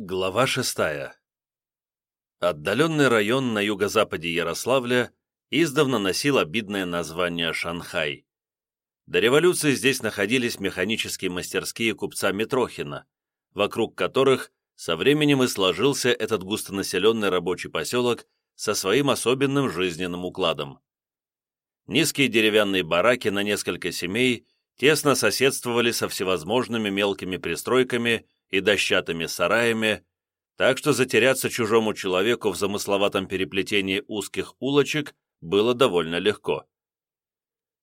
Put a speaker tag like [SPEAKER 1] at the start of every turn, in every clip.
[SPEAKER 1] Глава 6. Отдаленный район на юго-западе Ярославля издавна носил обидное название Шанхай. До революции здесь находились механические мастерские купца Митрохина, вокруг которых со временем и сложился этот густонаселенный рабочий поселок со своим особенным жизненным укладом. Низкие деревянные бараки на несколько семей тесно соседствовали со всевозможными мелкими пристройками – и дощатыми сараями, так что затеряться чужому человеку в замысловатом переплетении узких улочек было довольно легко.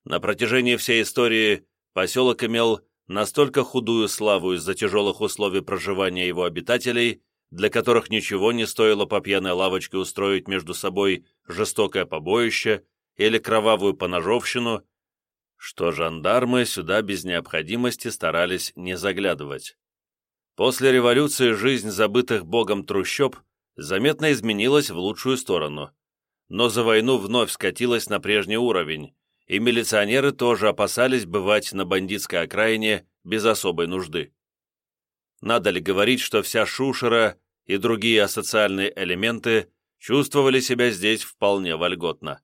[SPEAKER 1] На протяжении всей истории поселок имел настолько худую славу из-за тяжелых условий проживания его обитателей, для которых ничего не стоило по пьяной лавочке устроить между собой жестокое побоище или кровавую поножовщину, что жандармы сюда без необходимости старались не заглядывать. После революции жизнь забытых богом трущоб заметно изменилась в лучшую сторону. Но за войну вновь скатилась на прежний уровень, и милиционеры тоже опасались бывать на бандитской окраине без особой нужды. Надо ли говорить, что вся шушера и другие асоциальные элементы чувствовали себя здесь вполне вольготно.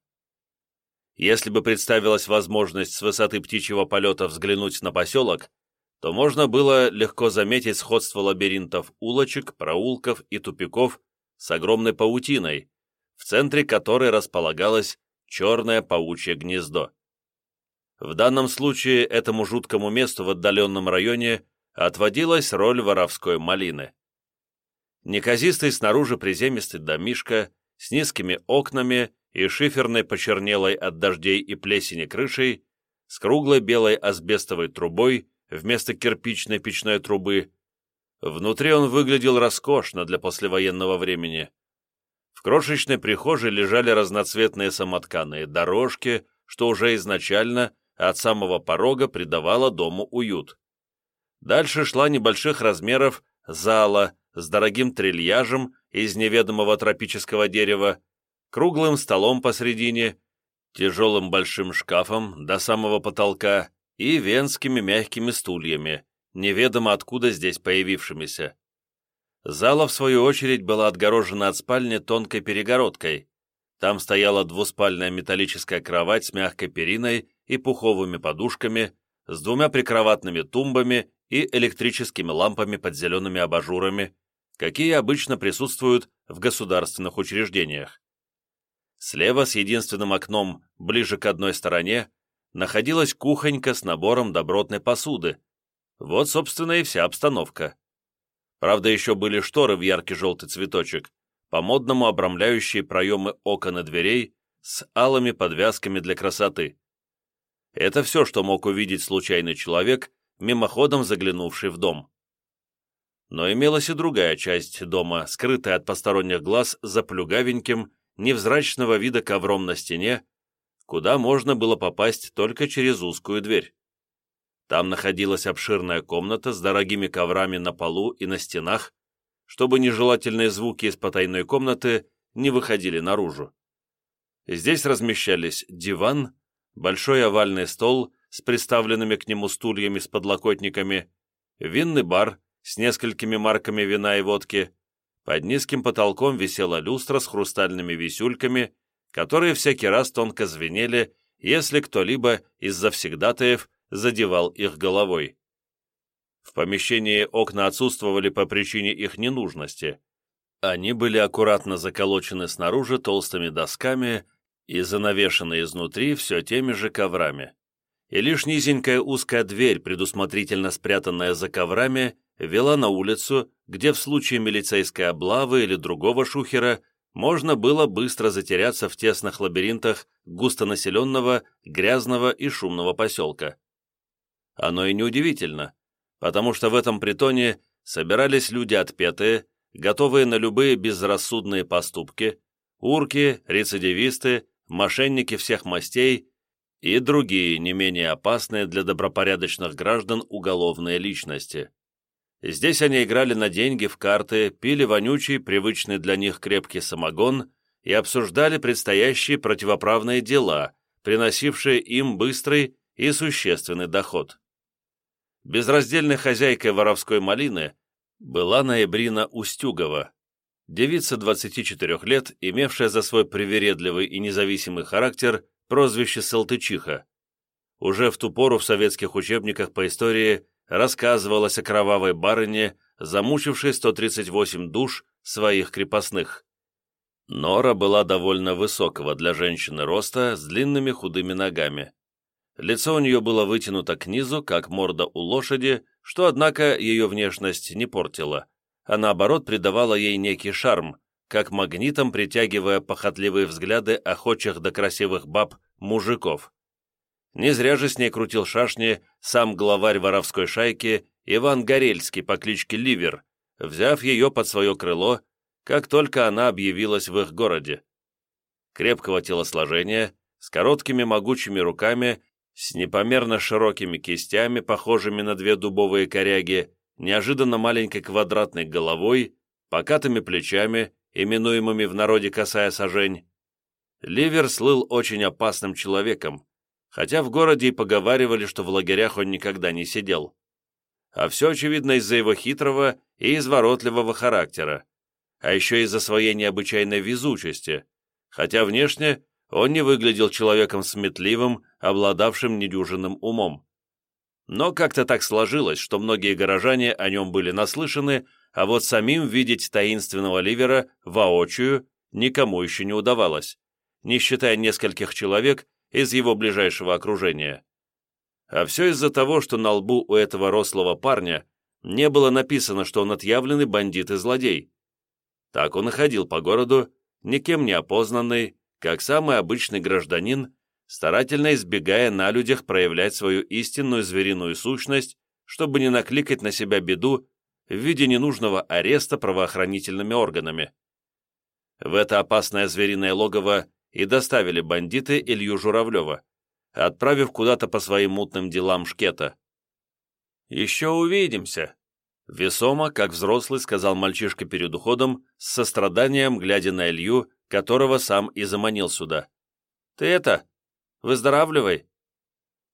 [SPEAKER 1] Если бы представилась возможность с высоты птичьего полета взглянуть на поселок, то можно было легко заметить сходство лабиринтов улочек, проулков и тупиков с огромной паутиной, в центре которой располагалось черное паучье гнездо. В данном случае этому жуткому месту в отдаленном районе отводилась роль воровской малины. Неказистый снаружи приземистый домишка с низкими окнами и шиферной почернелой от дождей и плесени крышей, с круглой белой асбестовой трубой вместо кирпичной печной трубы. Внутри он выглядел роскошно для послевоенного времени. В крошечной прихожей лежали разноцветные самотканые дорожки, что уже изначально от самого порога придавало дому уют. Дальше шла небольших размеров зала с дорогим трильяжем из неведомого тропического дерева, круглым столом посредине, тяжелым большим шкафом до самого потолка и венскими мягкими стульями, неведомо откуда здесь появившимися. Зала, в свою очередь, была отгорожена от спальни тонкой перегородкой. Там стояла двуспальная металлическая кровать с мягкой периной и пуховыми подушками, с двумя прикроватными тумбами и электрическими лампами под зелеными абажурами, какие обычно присутствуют в государственных учреждениях. Слева с единственным окном, ближе к одной стороне, находилась кухонька с набором добротной посуды. Вот, собственно, и вся обстановка. Правда, еще были шторы в яркий желтый цветочек, по-модному обрамляющие проемы окон и дверей с алыми подвязками для красоты. Это все, что мог увидеть случайный человек, мимоходом заглянувший в дом. Но имелась и другая часть дома, скрытая от посторонних глаз за плюгавеньким, невзрачного вида ковром на стене куда можно было попасть только через узкую дверь. Там находилась обширная комната с дорогими коврами на полу и на стенах, чтобы нежелательные звуки из потайной комнаты не выходили наружу. Здесь размещались диван, большой овальный стол с приставленными к нему стульями с подлокотниками, винный бар с несколькими марками вина и водки. Под низким потолком висела люстра с хрустальными висюльками которые всякий раз тонко звенели, если кто-либо из завсегдатаев задевал их головой. В помещении окна отсутствовали по причине их ненужности. Они были аккуратно заколочены снаружи толстыми досками и занавешены изнутри все теми же коврами. И лишь низенькая узкая дверь, предусмотрительно спрятанная за коврами, вела на улицу, где в случае милицейской облавы или другого шухера можно было быстро затеряться в тесных лабиринтах густонаселенного, грязного и шумного поселка. Оно и неудивительно, потому что в этом притоне собирались люди отпетые, готовые на любые безрассудные поступки, урки, рецидивисты, мошенники всех мастей и другие не менее опасные для добропорядочных граждан уголовные личности. Здесь они играли на деньги в карты, пили вонючий, привычный для них крепкий самогон и обсуждали предстоящие противоправные дела, приносившие им быстрый и существенный доход. Безраздельной хозяйкой воровской малины была ноябрина Устюгова, девица 24 лет, имевшая за свой привередливый и независимый характер прозвище Салтычиха. Уже в ту пору в советских учебниках по истории рассказывалось о кровавой барыне, замучившей 138 душ своих крепостных. Нора была довольно высокого для женщины роста, с длинными худыми ногами. Лицо у нее было вытянуто к низу, как морда у лошади, что, однако, ее внешность не портило, а наоборот придавало ей некий шарм, как магнитом притягивая похотливые взгляды охочих до красивых баб мужиков. Не зря же с ней крутил шашни сам главарь воровской шайки Иван Горельский по кличке Ливер, взяв ее под свое крыло, как только она объявилась в их городе. Крепкого телосложения, с короткими могучими руками, с непомерно широкими кистями, похожими на две дубовые коряги, неожиданно маленькой квадратной головой, покатыми плечами, именуемыми в народе косая сажень, Ливер слыл очень опасным человеком, хотя в городе и поговаривали, что в лагерях он никогда не сидел. А все, очевидно, из-за его хитрого и изворотливого характера, а еще из-за своей необычайной везучести, хотя внешне он не выглядел человеком сметливым, обладавшим недюжинным умом. Но как-то так сложилось, что многие горожане о нем были наслышаны, а вот самим видеть таинственного ливера воочию никому еще не удавалось, не считая нескольких человек, из его ближайшего окружения. А все из-за того, что на лбу у этого рослого парня не было написано, что он отъявленный бандит и злодей. Так он и ходил по городу, никем не опознанный, как самый обычный гражданин, старательно избегая на людях проявлять свою истинную звериную сущность, чтобы не накликать на себя беду в виде ненужного ареста правоохранительными органами. В это опасное звериное логово и доставили бандиты Илью Журавлева, отправив куда-то по своим мутным делам Шкета. «Еще увидимся», — весомо, как взрослый, сказал мальчишка перед уходом, с состраданием, глядя на Илью, которого сам и заманил сюда. «Ты это, выздоравливай!»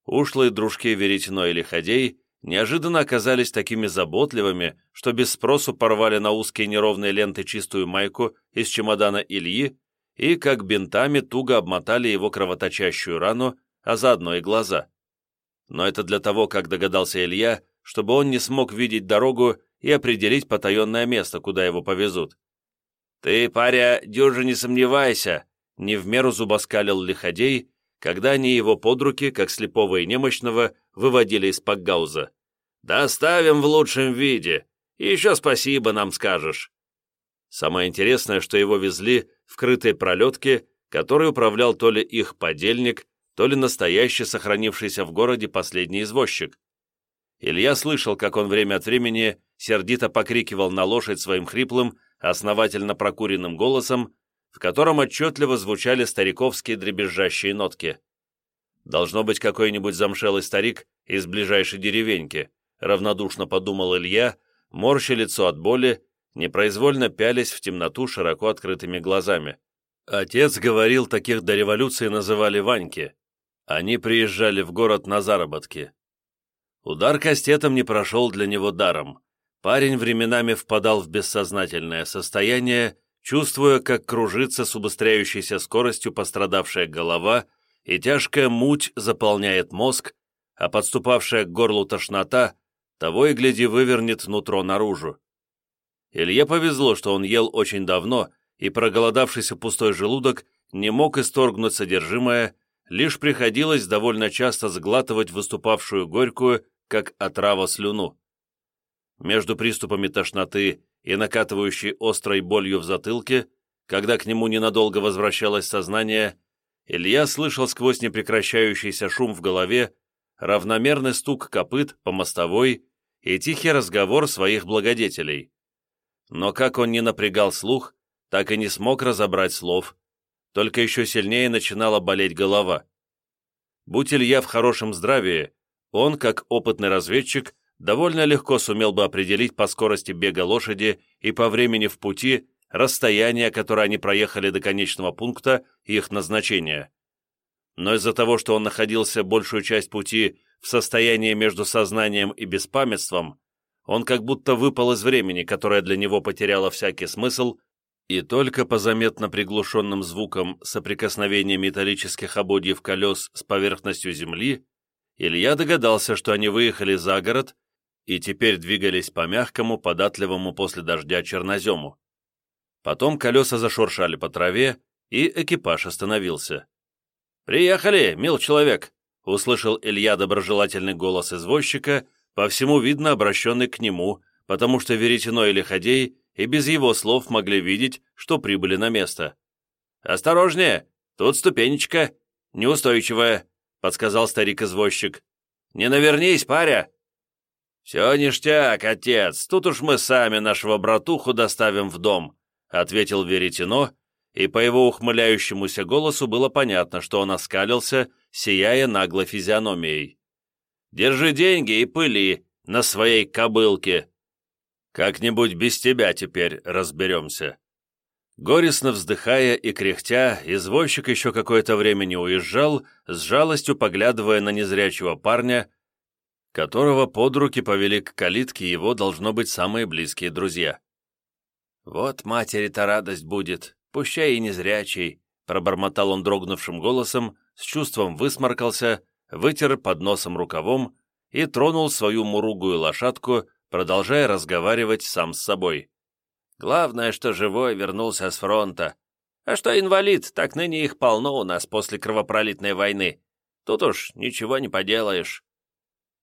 [SPEAKER 1] Ушлые дружки Веретено или Ходей неожиданно оказались такими заботливыми, что без спросу порвали на узкие неровные ленты чистую майку из чемодана Ильи и как бинтами туго обмотали его кровоточащую рану, а заодно и глаза. Но это для того, как догадался Илья, чтобы он не смог видеть дорогу и определить потаенное место, куда его повезут. «Ты, паря, дюжи не сомневайся», — не в меру зубоскалил Лиходей, когда они его под руки, как слепого и немощного, выводили из пакгауза. «Доставим в лучшем виде. Еще спасибо нам скажешь». Самое интересное, что его везли в крытой пролетке, которой управлял то ли их подельник, то ли настоящий сохранившийся в городе последний извозчик. Илья слышал, как он время от времени сердито покрикивал на лошадь своим хриплым, основательно прокуренным голосом, в котором отчетливо звучали стариковские дребезжащие нотки. «Должно быть какой-нибудь замшелый старик из ближайшей деревеньки», равнодушно подумал Илья, морща лицо от боли непроизвольно пялись в темноту широко открытыми глазами. Отец говорил, таких до революции называли Ваньки. Они приезжали в город на заработки. Удар кастетом не прошел для него даром. Парень временами впадал в бессознательное состояние, чувствуя, как кружится с убыстряющейся скоростью пострадавшая голова, и тяжкая муть заполняет мозг, а подступавшая к горлу тошнота того и гляди вывернет нутро наружу. Илье повезло, что он ел очень давно и, проголодавшийся пустой желудок, не мог исторгнуть содержимое, лишь приходилось довольно часто сглатывать выступавшую горькую, как отрава слюну. Между приступами тошноты и накатывающей острой болью в затылке, когда к нему ненадолго возвращалось сознание, Илья слышал сквозь непрекращающийся шум в голове равномерный стук копыт по мостовой и тихий разговор своих благодетелей но как он не напрягал слух, так и не смог разобрать слов, только еще сильнее начинала болеть голова. Будь Илья в хорошем здравии, он, как опытный разведчик, довольно легко сумел бы определить по скорости бега лошади и по времени в пути расстояние, которое они проехали до конечного пункта и их назначения. Но из-за того, что он находился большую часть пути в состоянии между сознанием и беспамятством, он как будто выпал из времени, которое для него потеряло всякий смысл, и только по заметно приглушенным звукам соприкосновения металлических ободьев колес с поверхностью земли, Илья догадался, что они выехали за город и теперь двигались по мягкому, податливому после дождя чернозему. Потом колеса зашуршали по траве, и экипаж остановился. «Приехали, мил человек!» — услышал Илья доброжелательный голос извозчика — по всему видно обращенный к нему, потому что Веретено и Лиходей и без его слов могли видеть, что прибыли на место. «Осторожнее! Тут ступенечка, неустойчивая», — подсказал старик-извозчик. «Не навернись, паря!» «Все ништяк, отец, тут уж мы сами нашего братуху доставим в дом», — ответил Веретено, и по его ухмыляющемуся голосу было понятно, что он оскалился, сияя нагло физиономией. Держи деньги и пыли на своей кобылке. Как-нибудь без тебя теперь разберемся». Горестно вздыхая и кряхтя, извозчик еще какое-то время не уезжал, с жалостью поглядывая на незрячего парня, которого под руки повели к калитке его, должно быть, самые близкие друзья. «Вот матери-то радость будет, пущай и незрячий», — пробормотал он дрогнувшим голосом, с чувством высморкался вытер под носом рукавом и тронул свою муругую лошадку, продолжая разговаривать сам с собой. «Главное, что живой вернулся с фронта. А что инвалид, так ныне их полно у нас после кровопролитной войны. Тут уж ничего не поделаешь».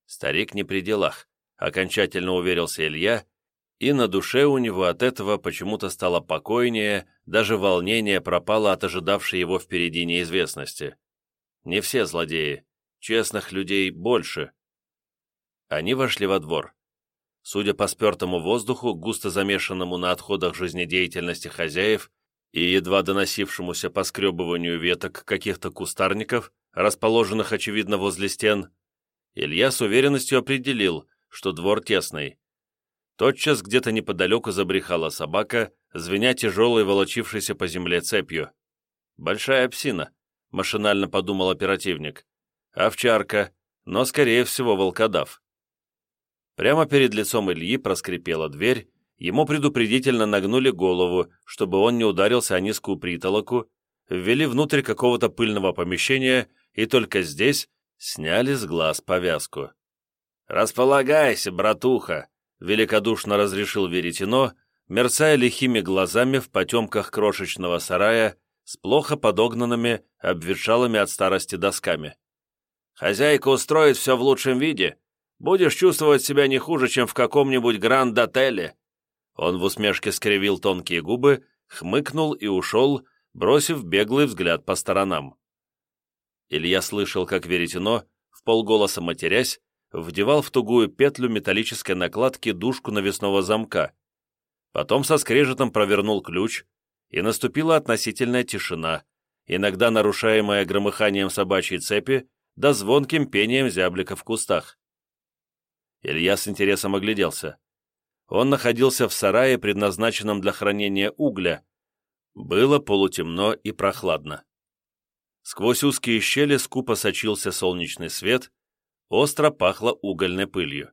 [SPEAKER 1] Старик не при делах, окончательно уверился Илья, и на душе у него от этого почему-то стало покойнее, даже волнение пропало от ожидавшей его впереди неизвестности. Не все злодеи, честных людей больше. Они вошли во двор. Судя по спертому воздуху, густо замешанному на отходах жизнедеятельности хозяев и едва доносившемуся по скребыванию веток каких-то кустарников, расположенных, очевидно, возле стен, Илья с уверенностью определил, что двор тесный. Тотчас где-то неподалеку забрехала собака, звеня тяжелой, волочившейся по земле цепью. «Большая псина», — машинально подумал оперативник овчарка, но, скорее всего, волкодав. Прямо перед лицом Ильи проскрипела дверь, ему предупредительно нагнули голову, чтобы он не ударился о низкую притолоку, ввели внутрь какого-то пыльного помещения и только здесь сняли с глаз повязку. «Располагайся, братуха!» — великодушно разрешил Веретено, мерцая лихими глазами в потемках крошечного сарая с плохо подогнанными, обветшалыми от старости досками. Хозяйка устроит все в лучшем виде. Будешь чувствовать себя не хуже, чем в каком-нибудь гранд-отеле». Он в усмешке скривил тонкие губы, хмыкнул и ушел, бросив беглый взгляд по сторонам. Илья слышал, как веретено, в полголоса матерясь, вдевал в тугую петлю металлической накладки дужку навесного замка. Потом со скрежетом провернул ключ, и наступила относительная тишина, иногда нарушаемая громыханием собачьей цепи да звонким пением зяблика в кустах. Илья с интересом огляделся. Он находился в сарае, предназначенном для хранения угля. Было полутемно и прохладно. Сквозь узкие щели скупо сочился солнечный свет, остро пахло угольной пылью.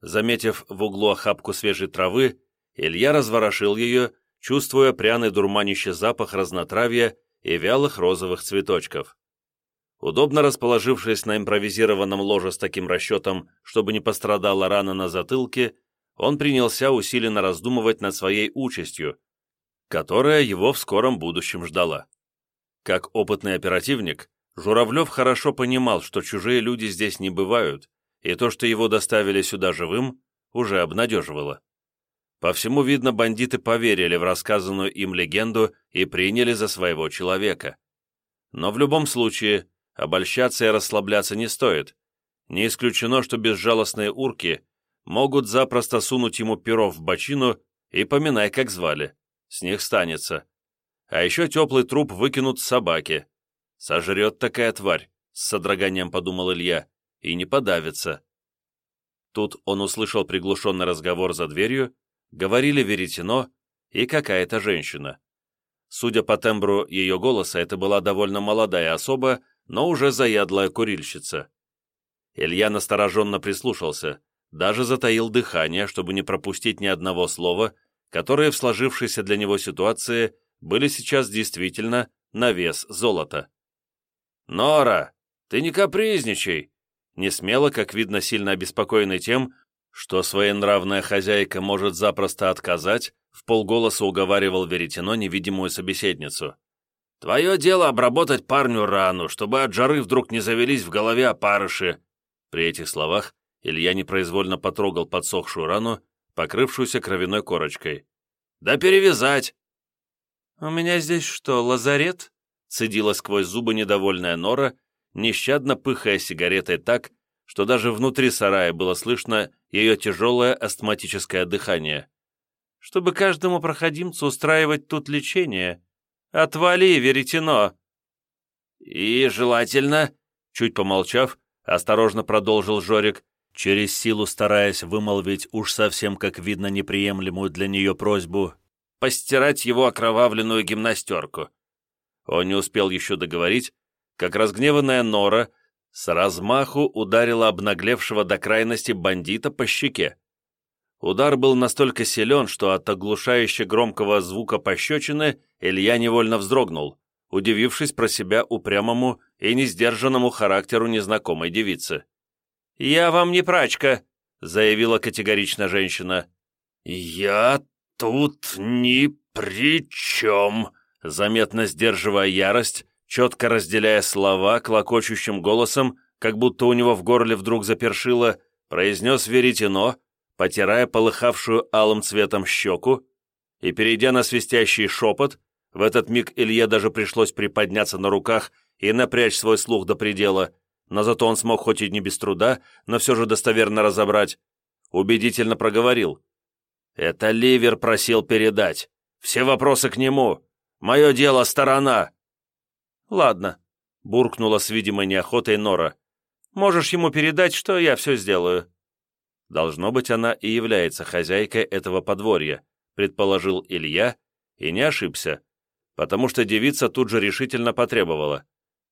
[SPEAKER 1] Заметив в углу охапку свежей травы, Илья разворошил ее, чувствуя пряный дурманище запах разнотравья и вялых розовых цветочков. Удобно расположившись на импровизированном ложе с таким расчетом, чтобы не пострадала рана на затылке, он принялся усиленно раздумывать над своей участью, которая его в скором будущем ждала. Как опытный оперативник, Журавлев хорошо понимал, что чужие люди здесь не бывают, и то, что его доставили сюда живым, уже обнадеживало. По всему видно, бандиты поверили в рассказанную им легенду и приняли за своего человека. Но в любом случае, Обольщаться и расслабляться не стоит. Не исключено, что безжалостные урки могут запросто сунуть ему перо в бочину и поминай, как звали. С них станется. А еще теплый труп выкинут собаки. Сожрет такая тварь, с содроганием подумал Илья, и не подавится. Тут он услышал приглушенный разговор за дверью, говорили веретено и какая-то женщина. Судя по тембру ее голоса, это была довольно молодая особа но уже заядлая курильщица. Илья настороженно прислушался, даже затаил дыхание, чтобы не пропустить ни одного слова, которые в сложившейся для него ситуации были сейчас действительно на вес золота. «Нора, ты не капризничай!» Не смело, как видно, сильно обеспокоенный тем, что своенравная хозяйка может запросто отказать, в полголоса уговаривал веретено невидимую собеседницу. Твое дело обработать парню рану, чтобы от жары вдруг не завелись в голове опарыши». При этих словах Илья непроизвольно потрогал подсохшую рану, покрывшуюся кровяной корочкой. «Да перевязать!» «У меня здесь что, лазарет?» цедила сквозь зубы недовольная Нора, нещадно пыхая сигаретой так, что даже внутри сарая было слышно ее тяжелое астматическое дыхание. «Чтобы каждому проходимцу устраивать тут лечение», «Отвали, веретено!» «И желательно...» Чуть помолчав, осторожно продолжил Жорик, через силу стараясь вымолвить уж совсем как видно неприемлемую для нее просьбу, постирать его окровавленную гимнастерку. Он не успел еще договорить, как разгневанная Нора с размаху ударила обнаглевшего до крайности бандита по щеке. Удар был настолько силен, что от оглушающе громкого звука пощечины Илья невольно вздрогнул, удивившись про себя упрямому и несдержанному характеру незнакомой девицы. «Я вам не прачка», — заявила категорично женщина. «Я тут ни при чем», — заметно сдерживая ярость, четко разделяя слова клокочущим голосом, как будто у него в горле вдруг запершило, произнес Веретено — потирая полыхавшую алым цветом щеку, и, перейдя на свистящий шепот, в этот миг Илье даже пришлось приподняться на руках и напрячь свой слух до предела, но зато он смог хоть и не без труда, но все же достоверно разобрать, убедительно проговорил. «Это Ливер просил передать. Все вопросы к нему. Мое дело — сторона». «Ладно», — буркнула с видимой неохотой Нора. «Можешь ему передать, что я все сделаю». Должно быть, она и является хозяйкой этого подворья, предположил Илья, и не ошибся, потому что девица тут же решительно потребовала.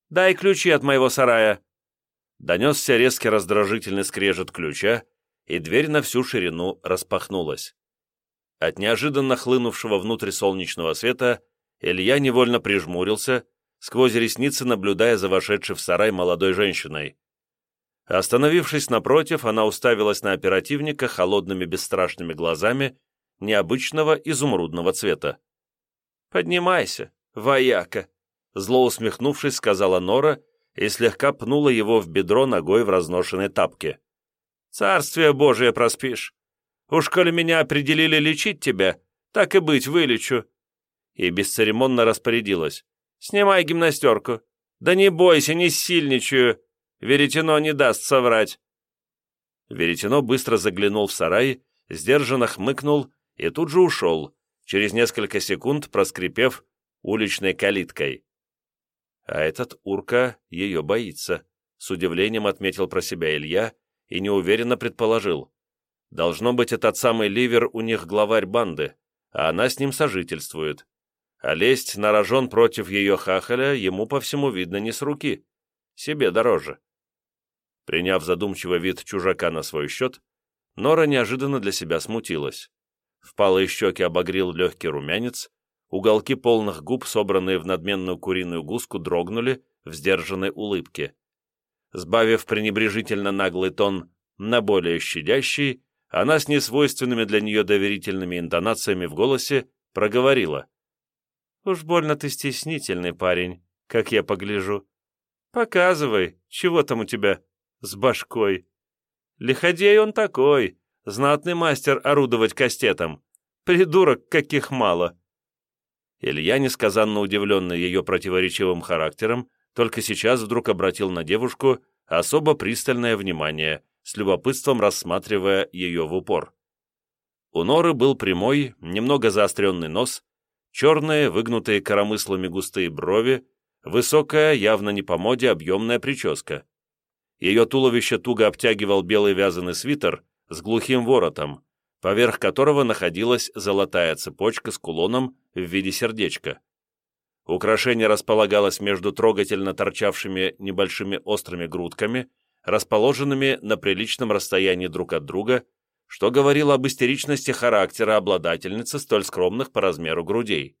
[SPEAKER 1] «Дай ключи от моего сарая!» Донесся резкий раздражительный скрежет ключа, и дверь на всю ширину распахнулась. От неожиданно хлынувшего внутрь солнечного света Илья невольно прижмурился, сквозь ресницы наблюдая за вошедшей в сарай молодой женщиной. Остановившись напротив, она уставилась на оперативника холодными бесстрашными глазами необычного изумрудного цвета. «Поднимайся, вояка!» Зло усмехнувшись, сказала Нора и слегка пнула его в бедро ногой в разношенной тапке. «Царствие Божие проспишь! Уж коли меня определили лечить тебя, так и быть, вылечу!» И бесцеремонно распорядилась. «Снимай гимнастерку! Да не бойся, не сильничаю!» Веретено не даст соврать!» Веретено быстро заглянул в сарай, сдержанно хмыкнул и тут же ушел, через несколько секунд проскрипев уличной калиткой. А этот урка ее боится, с удивлением отметил про себя Илья и неуверенно предположил. Должно быть, этот самый Ливер у них главарь банды, а она с ним сожительствует. А лезть на рожон против ее хахаля ему, по всему, видно не с руки. Себе дороже. Приняв задумчивый вид чужака на свой счет, Нора неожиданно для себя смутилась. Впалые щеки обогрел легкий румянец, уголки полных губ, собранные в надменную куриную гуску, дрогнули в сдержанной улыбке. Сбавив пренебрежительно наглый тон на более щадящий, она с несвойственными для нее доверительными интонациями в голосе проговорила. «Уж больно ты стеснительный парень, как я погляжу. Показывай, чего там у тебя с башкой. Лиходей он такой, знатный мастер орудовать кастетом. Придурок, каких мало. Илья, несказанно удивленный ее противоречивым характером, только сейчас вдруг обратил на девушку особо пристальное внимание, с любопытством рассматривая ее в упор. У Норы был прямой, немного заостренный нос, черные, выгнутые коромыслами густые брови, высокая, явно не по моде, объемная прическа. Ее туловище туго обтягивал белый вязаный свитер с глухим воротом, поверх которого находилась золотая цепочка с кулоном в виде сердечка. Украшение располагалось между трогательно торчавшими небольшими острыми грудками, расположенными на приличном расстоянии друг от друга, что говорило об истеричности характера обладательницы столь скромных по размеру грудей.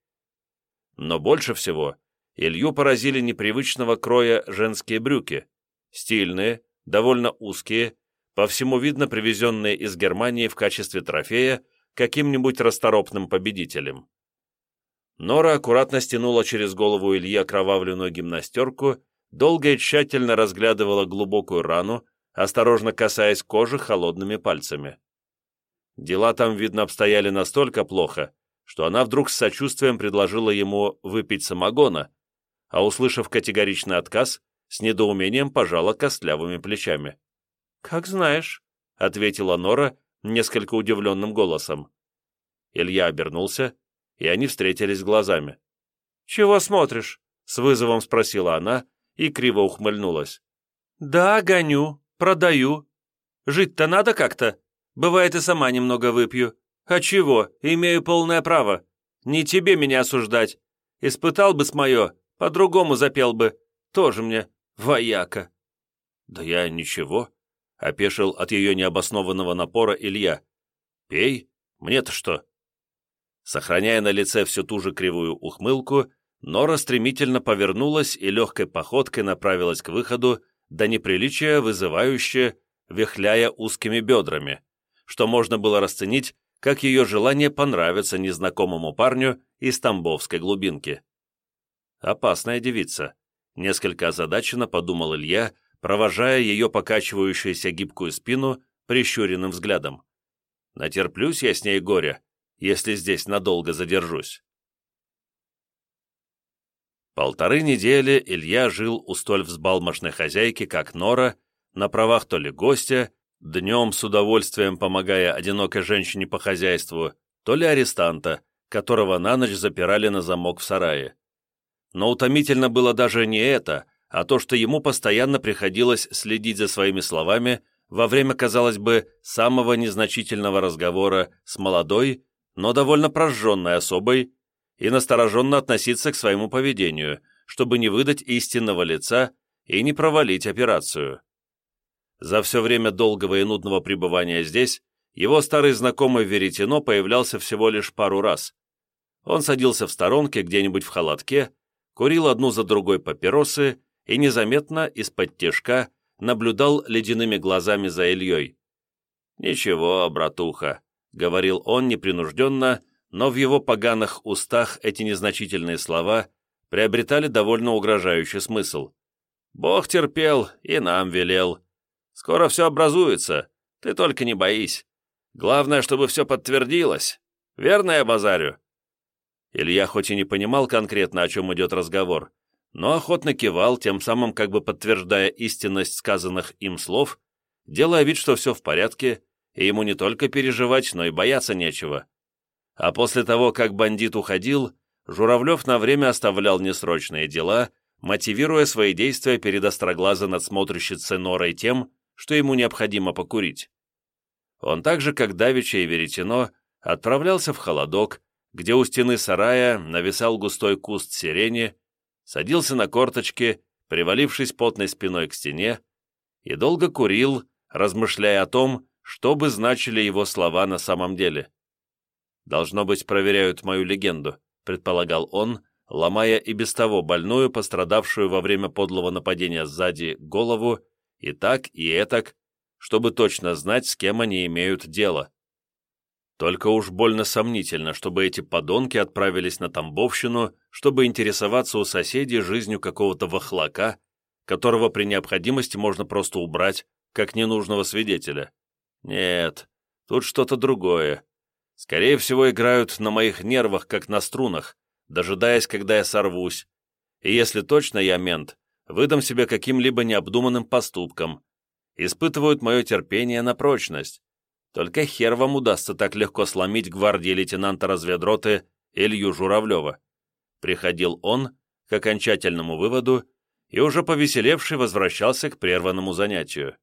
[SPEAKER 1] Но больше всего Илью поразили непривычного кроя женские брюки, Стильные, довольно узкие, по всему видно привезенные из Германии в качестве трофея каким-нибудь расторопным победителем. Нора аккуратно стянула через голову Ильи окровавленную гимнастерку, долго и тщательно разглядывала глубокую рану, осторожно касаясь кожи холодными пальцами. Дела там, видно, обстояли настолько плохо, что она вдруг с сочувствием предложила ему выпить самогона, а, услышав категоричный отказ, с недоумением пожала костлявыми плечами. «Как знаешь», — ответила Нора несколько удивленным голосом. Илья обернулся, и они встретились глазами. «Чего смотришь?» — с вызовом спросила она и криво ухмыльнулась. «Да, гоню, продаю. Жить-то надо как-то. Бывает, и сама немного выпью. А чего, имею полное право. Не тебе меня осуждать. Испытал бы с мое, по-другому запел бы. Тоже мне вояка!» «Да я ничего», — опешил от ее необоснованного напора Илья. «Пей, мне-то что?» Сохраняя на лице всю ту же кривую ухмылку, Нора стремительно повернулась и легкой походкой направилась к выходу, до неприличия вызывающе, вихляя узкими бедрами, что можно было расценить как ее желание понравиться незнакомому парню из тамбовской глубинки. Опасная девица. Несколько озадаченно подумал Илья, провожая ее покачивающуюся гибкую спину прищуренным взглядом. Натерплюсь я с ней горя, если здесь надолго задержусь. Полторы недели Илья жил у столь взбалмошной хозяйки, как Нора, на правах то ли гостя, днем с удовольствием помогая одинокой женщине по хозяйству, то ли арестанта, которого на ночь запирали на замок в сарае. Но утомительно было даже не это, а то, что ему постоянно приходилось следить за своими словами во время, казалось бы, самого незначительного разговора с молодой, но довольно прожженной особой, и настороженно относиться к своему поведению, чтобы не выдать истинного лица и не провалить операцию. За все время долгого и нудного пребывания здесь его старый знакомый Веретено появлялся всего лишь пару раз. Он садился в сторонке где-нибудь в халатке курил одну за другой папиросы и незаметно из-под тяжка наблюдал ледяными глазами за Ильей. «Ничего, братуха», — говорил он непринужденно, но в его поганых устах эти незначительные слова приобретали довольно угрожающий смысл. «Бог терпел и нам велел. Скоро все образуется, ты только не боись. Главное, чтобы все подтвердилось. Верно я базарю?» Илья хоть и не понимал конкретно, о чем идет разговор, но охотно кивал, тем самым как бы подтверждая истинность сказанных им слов, делая вид, что все в порядке, и ему не только переживать, но и бояться нечего. А после того, как бандит уходил, Журавлев на время оставлял несрочные дела, мотивируя свои действия перед остроглазой надсмотрщицей Норой тем, что ему необходимо покурить. Он также, как Давича и Веретено, отправлялся в холодок, где у стены сарая нависал густой куст сирени, садился на корточки, привалившись потной спиной к стене, и долго курил, размышляя о том, что бы значили его слова на самом деле. «Должно быть, проверяют мою легенду», — предполагал он, ломая и без того больную, пострадавшую во время подлого нападения сзади, голову, и так, и этак, чтобы точно знать, с кем они имеют дело. Только уж больно сомнительно, чтобы эти подонки отправились на Тамбовщину, чтобы интересоваться у соседей жизнью какого-то вахлака, которого при необходимости можно просто убрать, как ненужного свидетеля. Нет, тут что-то другое. Скорее всего, играют на моих нервах, как на струнах, дожидаясь, когда я сорвусь. И если точно я мент, выдам себя каким-либо необдуманным поступком. Испытывают мое терпение на прочность. Только хер вам удастся так легко сломить гвардии лейтенанта разведроты Илью Журавлева. Приходил он к окончательному выводу и уже повеселевший возвращался к прерванному занятию.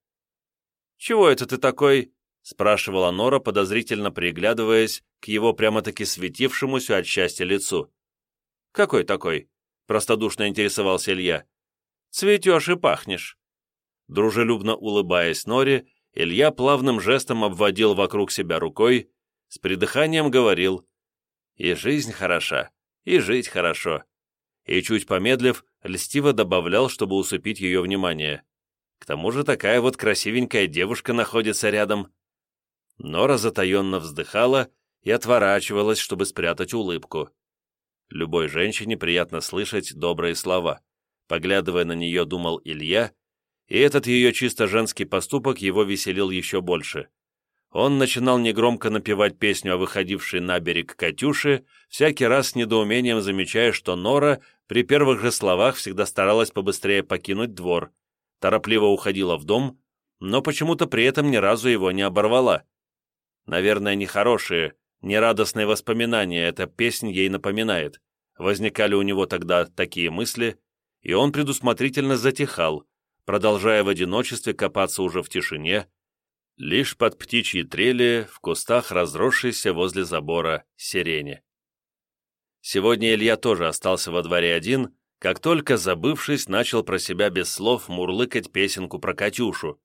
[SPEAKER 1] «Чего это ты такой?» — спрашивала Нора, подозрительно приглядываясь к его прямо-таки светившемуся от счастья лицу. «Какой такой?» — простодушно интересовался Илья. «Цветешь и пахнешь». Дружелюбно улыбаясь Норе. Илья плавным жестом обводил вокруг себя рукой, с придыханием говорил «И жизнь хороша, и жить хорошо». И чуть помедлив, льстиво добавлял, чтобы усыпить ее внимание. К тому же такая вот красивенькая девушка находится рядом. Нора затаенно вздыхала и отворачивалась, чтобы спрятать улыбку. Любой женщине приятно слышать добрые слова. Поглядывая на нее, думал Илья — и этот ее чисто женский поступок его веселил еще больше. Он начинал негромко напевать песню о выходившей на берег Катюше, всякий раз с недоумением замечая, что Нора при первых же словах всегда старалась побыстрее покинуть двор, торопливо уходила в дом, но почему-то при этом ни разу его не оборвала. Наверное, нехорошие, нерадостные воспоминания эта песня ей напоминает. Возникали у него тогда такие мысли, и он предусмотрительно затихал, продолжая в одиночестве копаться уже в тишине, лишь под птичьи трели в кустах разросшейся возле забора сирени. Сегодня Илья тоже остался во дворе один, как только, забывшись, начал про себя без слов мурлыкать песенку про Катюшу.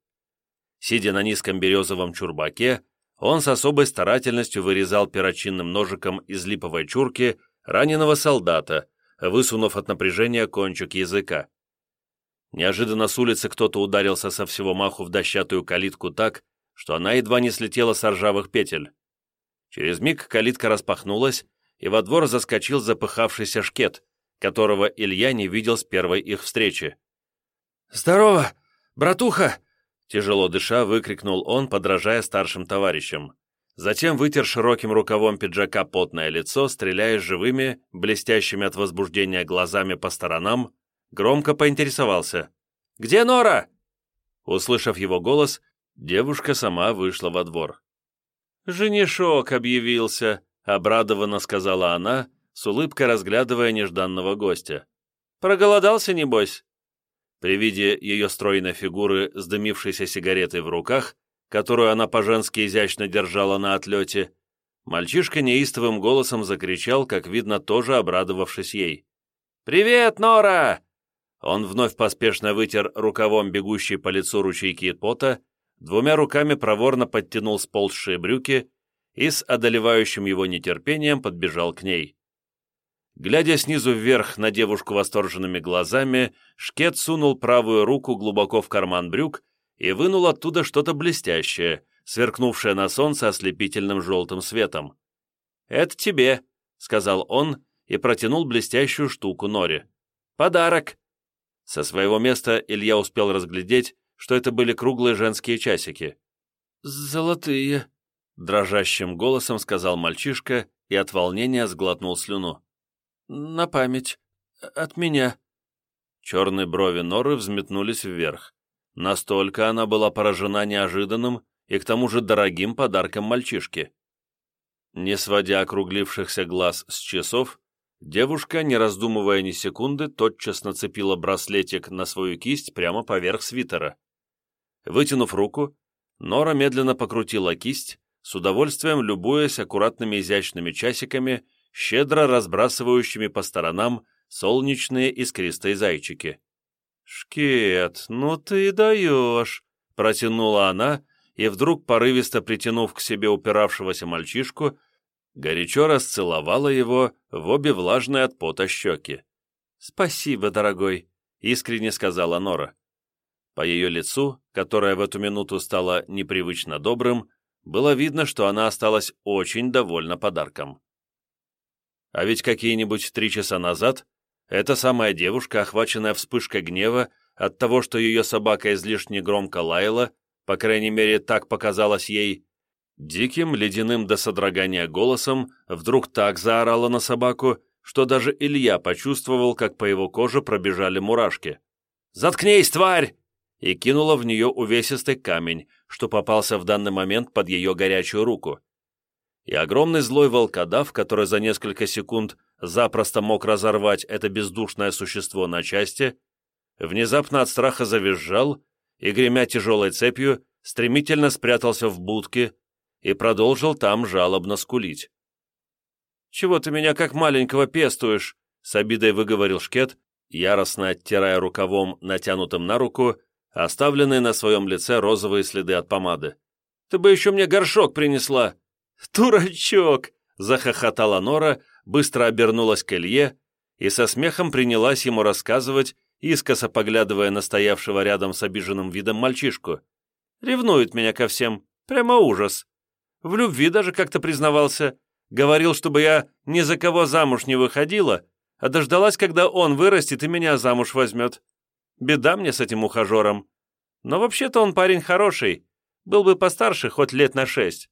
[SPEAKER 1] Сидя на низком березовом чурбаке, он с особой старательностью вырезал перочинным ножиком из липовой чурки раненого солдата, высунув от напряжения кончик языка. Неожиданно с улицы кто-то ударился со всего маху в дощатую калитку так, что она едва не слетела с ржавых петель. Через миг калитка распахнулась, и во двор заскочил запыхавшийся шкет, которого Илья не видел с первой их встречи. «Здорово, братуха!» Тяжело дыша, выкрикнул он, подражая старшим товарищам. Затем вытер широким рукавом пиджака потное лицо, стреляя живыми, блестящими от возбуждения глазами по сторонам, громко поинтересовался. «Где Нора?» Услышав его голос, девушка сама вышла во двор. «Женишок объявился», — обрадованно сказала она, с улыбкой разглядывая нежданного гостя. «Проголодался, небось?» При виде ее стройной фигуры с дымившейся сигаретой в руках, которую она по-женски изящно держала на отлете, мальчишка неистовым голосом закричал, как видно, тоже обрадовавшись ей. «Привет, Нора! Он вновь поспешно вытер рукавом бегущий по лицу ручейки пота, двумя руками проворно подтянул сползшие брюки и с одолевающим его нетерпением подбежал к ней. Глядя снизу вверх на девушку восторженными глазами, Шкет сунул правую руку глубоко в карман брюк и вынул оттуда что-то блестящее, сверкнувшее на солнце ослепительным желтым светом. «Это тебе», — сказал он и протянул блестящую штуку Нори. «Подарок!» Со своего места Илья успел разглядеть, что это были круглые женские часики.
[SPEAKER 2] «Золотые», — дрожащим голосом сказал мальчишка и от волнения сглотнул слюну. «На память. От меня».
[SPEAKER 1] Черные брови Норы взметнулись вверх. Настолько она была поражена неожиданным и к тому же дорогим подарком мальчишки. Не сводя округлившихся глаз с часов, Девушка, не раздумывая ни секунды, тотчас нацепила браслетик на свою кисть прямо поверх свитера. Вытянув руку, Нора медленно покрутила кисть, с удовольствием любуясь аккуратными изящными часиками, щедро разбрасывающими по сторонам солнечные искристые зайчики. «Шкет, ну ты даешь!» — протянула она, и вдруг, порывисто притянув к себе упиравшегося мальчишку, горячо расцеловала его в обе влажные от пота щеки. «Спасибо, дорогой», — искренне сказала Нора. По ее лицу, которое в эту минуту стало непривычно добрым, было видно, что она осталась очень довольна подарком. А ведь какие-нибудь три часа назад эта самая девушка, охваченная вспышкой гнева от того, что ее собака излишне громко лаяла, по крайней мере, так показалось ей, Диким, ледяным до содрогания голосом вдруг так заорала на собаку, что даже Илья почувствовал, как по его коже пробежали мурашки. «Заткнись, тварь!» и кинула в нее увесистый камень, что попался в данный момент под ее горячую руку. И огромный злой волкодав, который за несколько секунд запросто мог разорвать это бездушное существо на части, внезапно от страха завизжал и, гремя тяжелой цепью, стремительно спрятался в будке, и продолжил там жалобно скулить. «Чего ты меня как маленького пестуешь?» — с обидой выговорил Шкет, яростно оттирая рукавом, натянутым на руку, оставленные на своем лице розовые следы от помады. «Ты бы еще мне горшок принесла!» «Дурачок!» — захохотала Нора, быстро обернулась к Илье и со смехом принялась ему рассказывать, искоса поглядывая на стоявшего рядом с обиженным видом мальчишку. «Ревнует меня ко всем. Прямо ужас!» В любви даже как-то признавался. Говорил, чтобы я ни за кого замуж не выходила, а дождалась, когда он вырастет и меня замуж возьмет. Беда мне с этим ухажером. Но вообще-то он парень хороший. Был бы постарше хоть лет на шесть».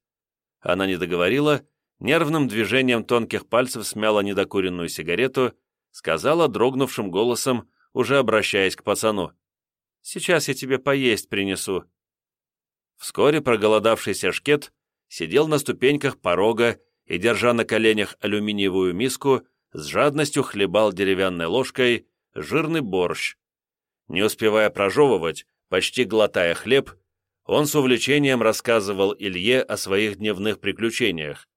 [SPEAKER 1] Она не договорила, нервным движением тонких пальцев смяла недокуренную сигарету, сказала дрогнувшим голосом, уже обращаясь к пацану. «Сейчас я тебе поесть принесу». Вскоре проголодавшийся шкет сидел на ступеньках порога и, держа на коленях алюминиевую миску, с жадностью хлебал деревянной ложкой жирный борщ. Не успевая прожевывать, почти глотая хлеб, он с увлечением рассказывал Илье о своих дневных приключениях,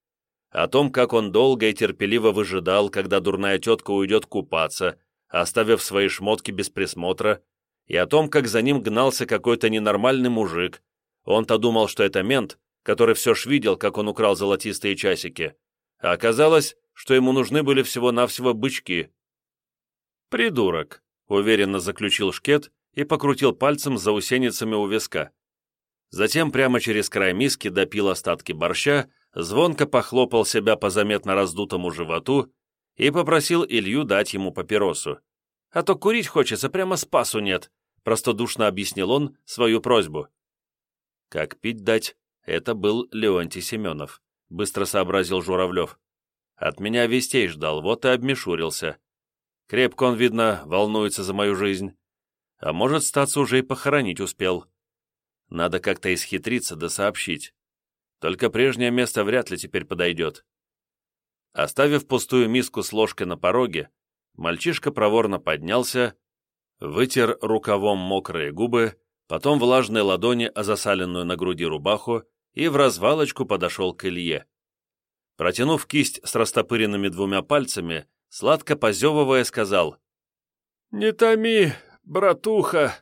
[SPEAKER 1] о том, как он долго и терпеливо выжидал, когда дурная тетка уйдет купаться, оставив свои шмотки без присмотра, и о том, как за ним гнался какой-то ненормальный мужик. Он-то думал, что это мент, который все ж видел, как он украл золотистые часики, а оказалось, что ему нужны были всего-навсего бычки. «Придурок», — уверенно заключил шкет и покрутил пальцем за усеницами у виска. Затем прямо через край миски допил остатки борща, звонко похлопал себя по заметно раздутому животу и попросил Илью дать ему папиросу. «А то курить хочется, прямо спасу нет», — простодушно объяснил он свою просьбу. «Как пить дать?» Это был Леонтий Семенов, быстро сообразил Журавлев. От меня вестей ждал, вот и обмешурился. Крепко он, видно, волнуется за мою жизнь. А может, статься уже и похоронить успел. Надо как-то исхитриться да сообщить. Только прежнее место вряд ли теперь подойдет. Оставив пустую миску с ложкой на пороге, мальчишка проворно поднялся, вытер рукавом мокрые губы, потом влажные ладони о засаленную на груди рубаху и в развалочку подошел к Илье. Протянув кисть с растопыренными двумя пальцами, сладко позевывая, сказал «Не томи, братуха!»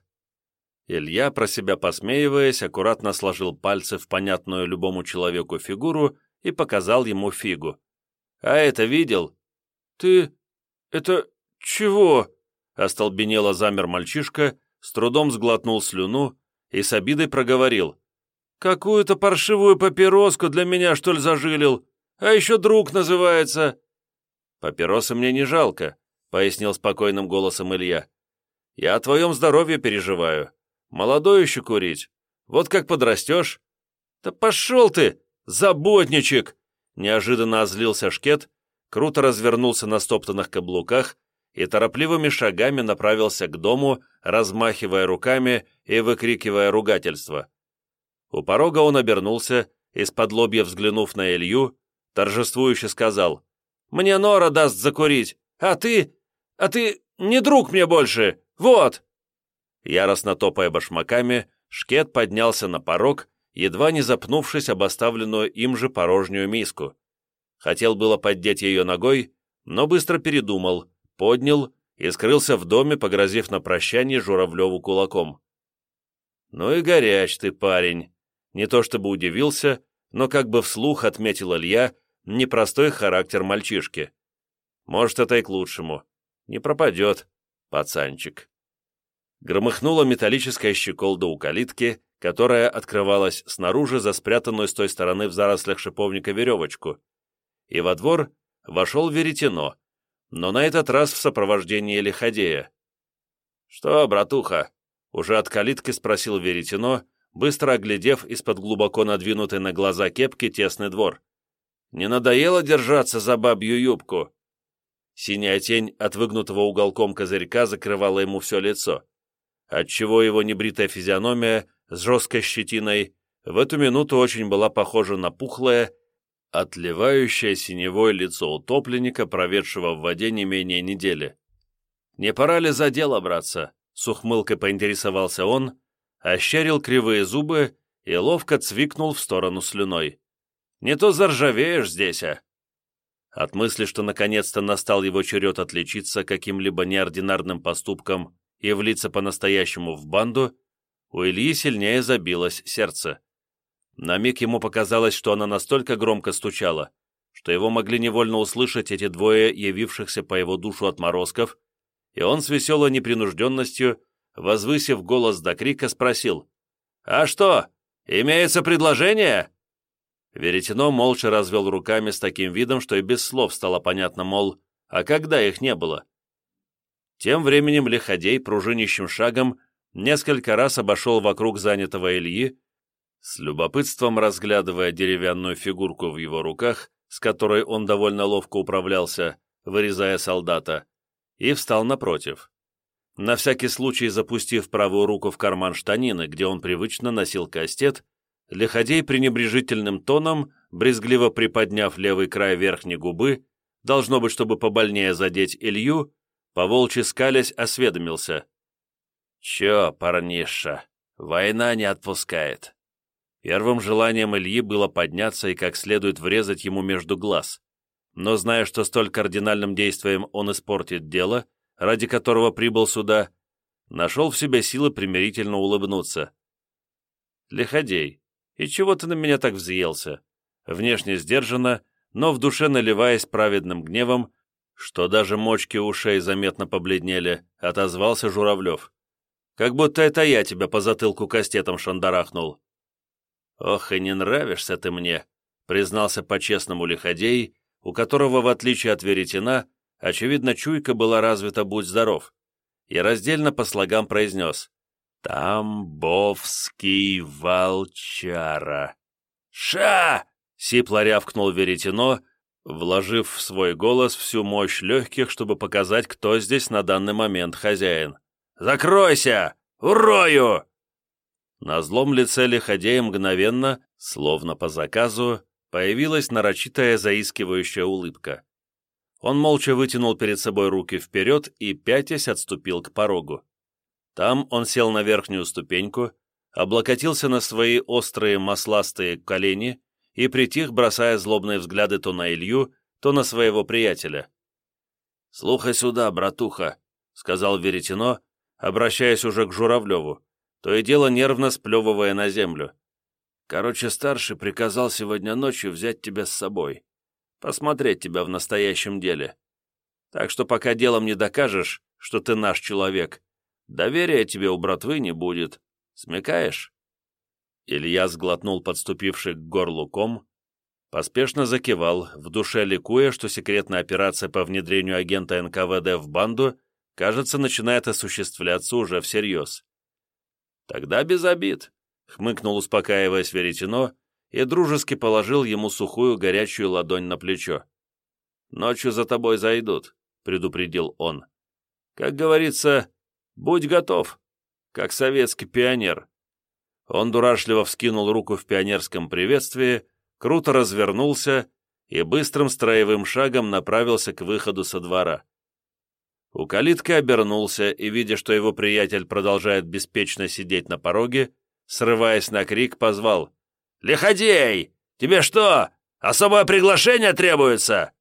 [SPEAKER 1] Илья, про себя посмеиваясь, аккуратно сложил пальцы в понятную любому человеку фигуру и показал ему фигу. «А это видел?» «Ты... это... чего?» Остолбенело замер мальчишка, с трудом сглотнул слюну и с обидой проговорил. Какую-то паршивую папироску для меня, что ли, зажилил? А еще друг называется!» «Папиросы мне не жалко», — пояснил спокойным голосом Илья. «Я о твоем здоровье переживаю. Молодой еще курить. Вот как подрастешь». «Да пошел ты, заботничек!» Неожиданно озлился Шкет, круто развернулся на стоптанных каблуках и торопливыми шагами направился к дому, размахивая руками и выкрикивая ругательство. У порога он обернулся, из-под лобья взглянув на Илью, торжествующе сказал, «Мне Нора даст закурить, а ты... а ты не друг мне больше! Вот!» Яростно топая башмаками, Шкет поднялся на порог, едва не запнувшись об оставленную им же порожнюю миску. Хотел было поддеть ее ногой, но быстро передумал, поднял и скрылся в доме, погрозив на прощание Журавлеву кулаком. «Ну и горяч ты, парень!» не то чтобы удивился, но как бы вслух отметил Илья непростой характер мальчишки. Может, это и к лучшему. Не пропадет, пацанчик. Громыхнула металлическая щеколда у калитки, которая открывалась снаружи за спрятанную с той стороны в зарослях шиповника веревочку. И во двор вошел веретено, но на этот раз в сопровождении лиходея. «Что, братуха?» — уже от калитки спросил веретено, быстро оглядев из-под глубоко надвинутой на глаза кепки тесный двор. «Не надоело держаться за бабью юбку?» Синяя тень от выгнутого уголком козырька закрывала ему все лицо, отчего его небритая физиономия с жесткой щетиной в эту минуту очень была похожа на пухлое, отливающее синевое лицо утопленника, проведшего в воде не менее недели. «Не пора ли за дело браться?» — с ухмылкой поинтересовался он, ощерил кривые зубы и ловко цвикнул в сторону слюной. «Не то заржавеешь здесь, а!» От мысли, что наконец-то настал его черед отличиться каким-либо неординарным поступком и влиться по-настоящему в банду, у Ильи сильнее забилось сердце. На миг ему показалось, что она настолько громко стучала, что его могли невольно услышать эти двое явившихся по его душу отморозков, и он с веселой непринужденностью возвысив голос до крика, спросил. «А что, имеется предложение?» Веретено молча развел руками с таким видом, что и без слов стало понятно, мол, а когда их не было? Тем временем Лиходей пружинищим шагом несколько раз обошел вокруг занятого Ильи, с любопытством разглядывая деревянную фигурку в его руках, с которой он довольно ловко управлялся, вырезая солдата, и встал напротив на всякий случай запустив правую руку в карман штанины, где он привычно носил кастет, Лиходей пренебрежительным тоном, брезгливо приподняв левый край верхней губы, должно быть, чтобы побольнее задеть Илью, поволчи скалясь осведомился. «Чё, парниша, война не отпускает». Первым желанием Ильи было подняться и как следует врезать ему между глаз. Но зная, что столь кардинальным действием он испортит дело, — ради которого прибыл сюда, нашел в себе силы примирительно улыбнуться. «Лиходей, и чего ты на меня так взъелся?» Внешне сдержанно, но в душе наливаясь праведным гневом, что даже мочки ушей заметно побледнели, отозвался Журавлев. «Как будто это я тебя по затылку кастетом шандарахнул». «Ох, и не нравишься ты мне», — признался по-честному Лиходей, у которого, в отличие от Веретена, Очевидно, чуйка была развита «Будь здоров!» и раздельно по слогам произнес «Тамбовский волчара». «Ша!» — сипло рявкнул веретено, вложив в свой голос всю мощь легких, чтобы показать, кто здесь на данный момент хозяин. «Закройся! Урою!» На злом лице лиходея мгновенно, словно по заказу, появилась нарочитая заискивающая улыбка. Он молча вытянул перед собой руки вперед и, пятясь, отступил к порогу. Там он сел на верхнюю ступеньку, облокотился на свои острые масластые колени и притих, бросая злобные взгляды то на Илью, то на своего приятеля. «Слухай сюда, братуха», — сказал Веретено, обращаясь уже к Журавлеву, то и дело нервно сплевывая на землю. «Короче, старший приказал сегодня ночью взять тебя с собой посмотреть тебя в настоящем деле. Так что пока делом не докажешь, что ты наш человек, доверия тебе у братвы не будет. Смекаешь?» Илья сглотнул подступивший к горлу ком, поспешно закивал, в душе ликуя, что секретная операция по внедрению агента НКВД в банду, кажется, начинает осуществляться уже всерьез. «Тогда без обид», — хмыкнул, успокаиваясь Веретено, и дружески положил ему сухую горячую ладонь на плечо. «Ночью за тобой зайдут», — предупредил он. «Как говорится, будь готов, как советский пионер». Он дурашливо вскинул руку в пионерском приветствии, круто развернулся и быстрым строевым шагом направился к выходу со двора. У калитки обернулся и, видя, что его приятель продолжает беспечно сидеть на пороге, срываясь на крик, позвал «Лиходей! Тебе что, особое приглашение требуется?»